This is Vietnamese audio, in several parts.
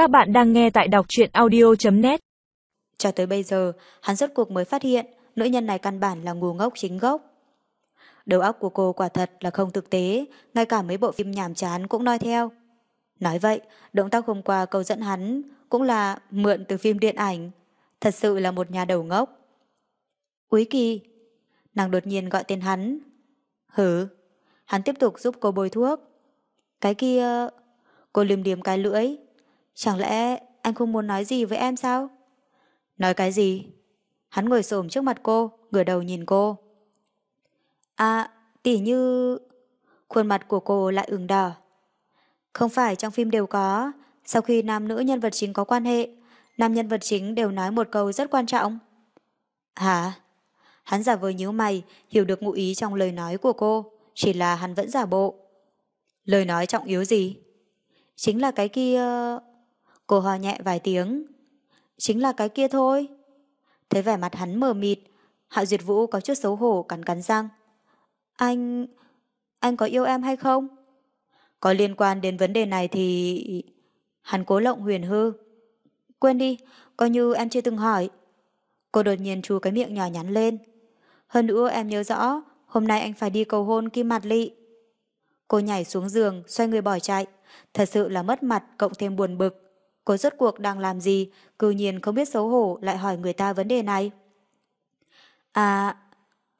Các bạn đang nghe tại đọc truyện audio.net Cho tới bây giờ, hắn rốt cuộc mới phát hiện nữ nhân này căn bản là ngu ngốc chính gốc. Đầu óc của cô quả thật là không thực tế, ngay cả mấy bộ phim nhàm chán cũng nói theo. Nói vậy, động tác hôm qua câu dẫn hắn cũng là mượn từ phim điện ảnh. Thật sự là một nhà đầu ngốc. Úy kỳ. Nàng đột nhiên gọi tên hắn. Hử. Hắn tiếp tục giúp cô bôi thuốc. Cái kia... Cô liềm điềm cái lưỡi. Chẳng lẽ anh không muốn nói gì với em sao? Nói cái gì? Hắn ngồi xổm trước mặt cô, ngửa đầu nhìn cô. À, tỉ như... Khuôn mặt của cô lại ửng đỏ. Không phải trong phim đều có, sau khi nam nữ nhân vật chính có quan hệ, nam nhân vật chính đều nói một câu rất quan trọng. Hả? Hắn giả vờ nhíu mày, hiểu được ngụ ý trong lời nói của cô, chỉ là hắn vẫn giả bộ. Lời nói trọng yếu gì? Chính là cái kia... Cô ho nhẹ vài tiếng. Chính là cái kia thôi. Thấy vẻ mặt hắn mờ mịt, Hạ Duyệt Vũ có chút xấu hổ cắn cắn răng. Anh... anh có yêu em hay không? Có liên quan đến vấn đề này thì... Hắn cố lộng huyền hư. Quên đi, coi như em chưa từng hỏi. Cô đột nhiên chu cái miệng nhỏ nhắn lên. Hơn nữa em nhớ rõ, hôm nay anh phải đi cầu hôn Kim Mặt Lị. Cô nhảy xuống giường, xoay người bỏ chạy. Thật sự là mất mặt, cộng thêm buồn bực. Cô rốt cuộc đang làm gì, cư nhiên không biết xấu hổ lại hỏi người ta vấn đề này. À,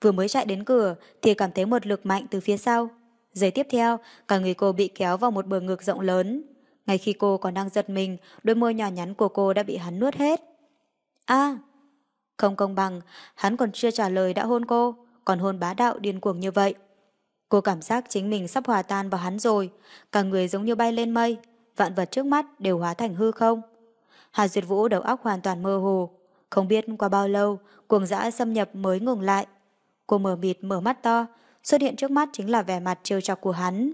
vừa mới chạy đến cửa thì cảm thấy một lực mạnh từ phía sau. Giây tiếp theo, cả người cô bị kéo vào một bờ ngực rộng lớn. Ngay khi cô còn đang giật mình, đôi môi nhỏ nhắn của cô đã bị hắn nuốt hết. À, không công bằng, hắn còn chưa trả lời đã hôn cô, còn hôn bá đạo điên cuồng như vậy. Cô cảm giác chính mình sắp hòa tan vào hắn rồi, cả người giống như bay lên mây, vạn vật trước mắt đều hóa thành hư không. Hà Duyệt Vũ đầu óc hoàn toàn mơ hồ, không biết qua bao lâu cuồng dã xâm nhập mới ngừng lại. Cô mở mịt mở mắt to, xuất hiện trước mắt chính là vẻ mặt trêu chọc của hắn.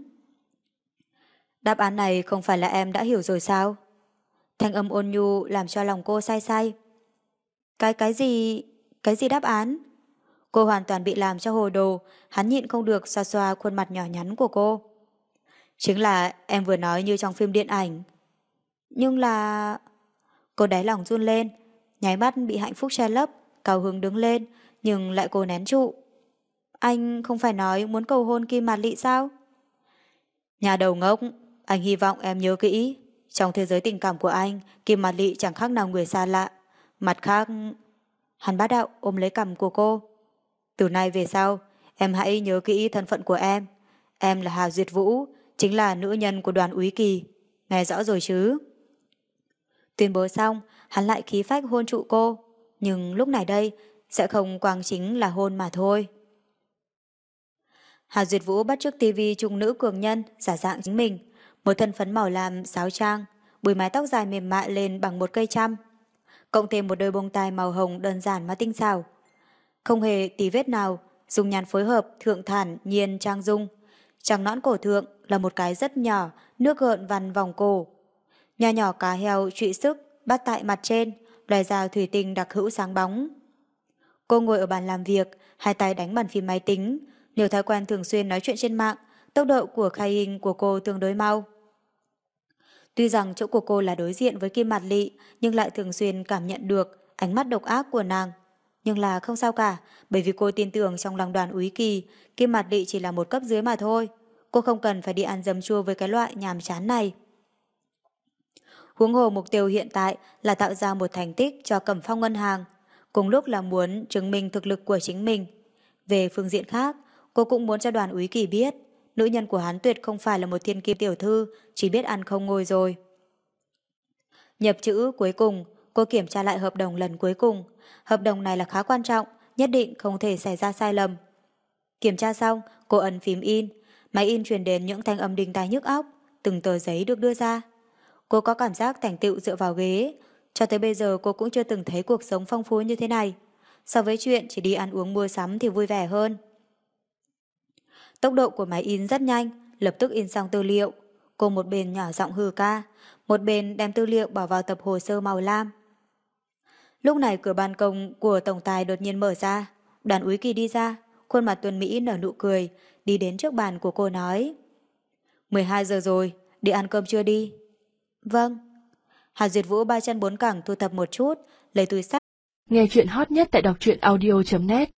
Đáp án này không phải là em đã hiểu rồi sao? Thanh âm ôn nhu làm cho lòng cô say say. Cái cái gì... cái gì đáp án? Cô hoàn toàn bị làm cho hồ đồ, hắn nhịn không được xoa xoa khuôn mặt nhỏ nhắn của cô. Chính là em vừa nói như trong phim điện ảnh. Nhưng là... Cô đáy lòng run lên, nháy mắt bị hạnh phúc che lấp, cao hứng đứng lên, nhưng lại cô nén trụ. Anh không phải nói muốn cầu hôn Kim Mạt Lị sao? Nhà đầu ngốc, anh hy vọng em nhớ kỹ. Trong thế giới tình cảm của anh, Kim Mạt Lị chẳng khác nào người xa lạ. Mặt khác... Hắn bá đạo ôm lấy cằm của cô. Từ nay về sau, em hãy nhớ kỹ thân phận của em. Em là Hà Duyệt Vũ, chính là nữ nhân của đoàn úy kỳ. Nghe rõ rồi chứ? Tuyên bố xong, hắn lại khí phách hôn trụ cô. Nhưng lúc này đây, sẽ không quang chính là hôn mà thôi. Hà Duyệt Vũ bắt trước tivi trung nữ cường nhân, giả dạng chính mình. Một thân phấn màu làm sáo trang, bùi mái tóc dài mềm mại lên bằng một cây trăm. Cộng thêm một đôi bông tai màu hồng đơn giản mà tinh xảo. Không hề tí vết nào, dùng nhàn phối hợp, thượng thản, nhiên, trang dung. Trăng nõn cổ thượng là một cái rất nhỏ, nước gợn vằn vòng cổ. Nhà nhỏ cá heo trụy sức, bắt tại mặt trên, loài ra thủy tinh đặc hữu sáng bóng. Cô ngồi ở bàn làm việc, hai tay đánh bàn phím máy tính, nhiều thói quen thường xuyên nói chuyện trên mạng, tốc độ của khai hình của cô tương đối mau. Tuy rằng chỗ của cô là đối diện với Kim Mạt Lị, nhưng lại thường xuyên cảm nhận được ánh mắt độc ác của nàng. Nhưng là không sao cả, bởi vì cô tin tưởng trong lòng đoàn úy kỳ, Kim Mạt Lị chỉ là một cấp dưới mà thôi. Cô không cần phải đi ăn dấm chua với cái loại nhàm chán này. Huống hồ mục tiêu hiện tại là tạo ra một thành tích cho Cẩm Phong Ngân hàng, cùng lúc là muốn chứng minh thực lực của chính mình. Về phương diện khác, cô cũng muốn cho đoàn úy kỳ biết, nữ nhân của hắn tuyệt không phải là một thiên kim tiểu thư, chỉ biết ăn không ngồi rồi. Nhập chữ cuối cùng, cô kiểm tra lại hợp đồng lần cuối cùng. Hợp đồng này là khá quan trọng, nhất định không thể xảy ra sai lầm. Kiểm tra xong, cô ấn phím in, máy in truyền đến những thanh âm đình tai nhức óc, từng tờ giấy được đưa ra. Cô có cảm giác thành tựu dựa vào ghế, cho tới bây giờ cô cũng chưa từng thấy cuộc sống phong phú như thế này. So với chuyện chỉ đi ăn uống mua sắm thì vui vẻ hơn. Tốc độ của máy in rất nhanh, lập tức in xong tư liệu. Cô một bên nhỏ giọng hừ ca, một bên đem tư liệu bỏ vào tập hồ sơ màu lam. Lúc này cửa ban công của tổng tài đột nhiên mở ra, đoàn úy kỳ đi ra, khuôn mặt tuần Mỹ nở nụ cười, đi đến trước bàn của cô nói. 12 giờ rồi, đi ăn cơm chưa đi? Vâng. Hà Duyệt Vũ ba chân bốn cẳng thu thập một chút, lấy túi sách. Nghe chuyện hot nhất tại đọc truyện audio.net